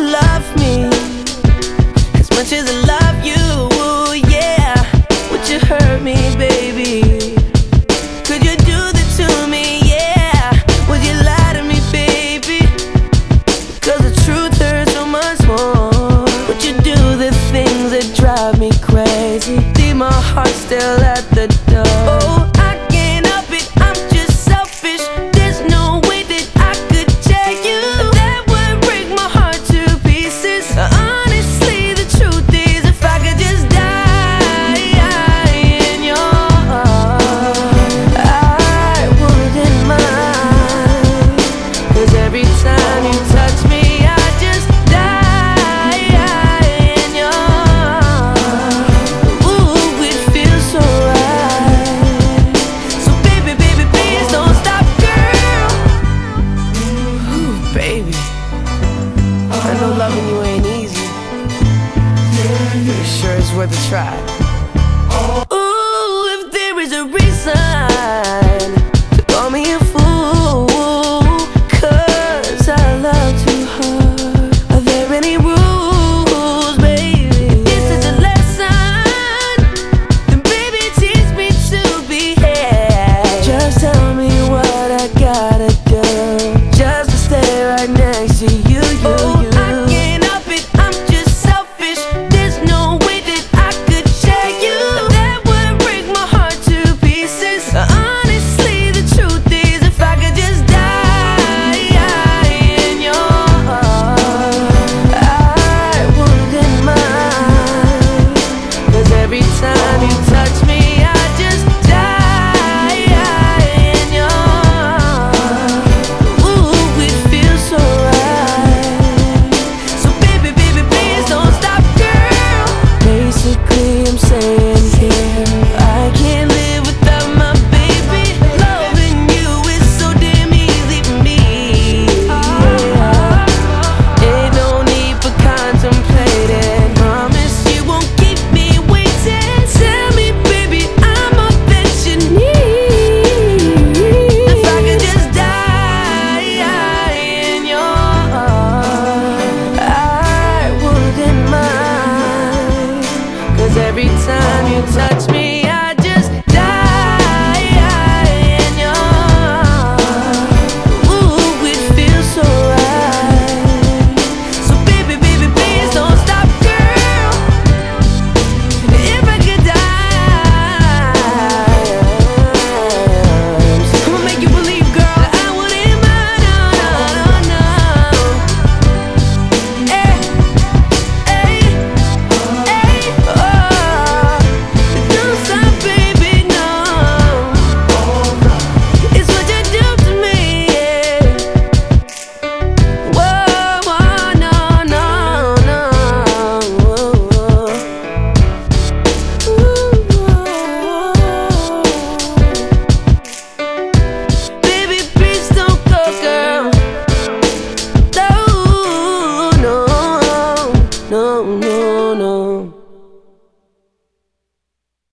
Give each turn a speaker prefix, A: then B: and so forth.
A: love me. As much as I love I know loving you ain't easy. It sure is worth a try.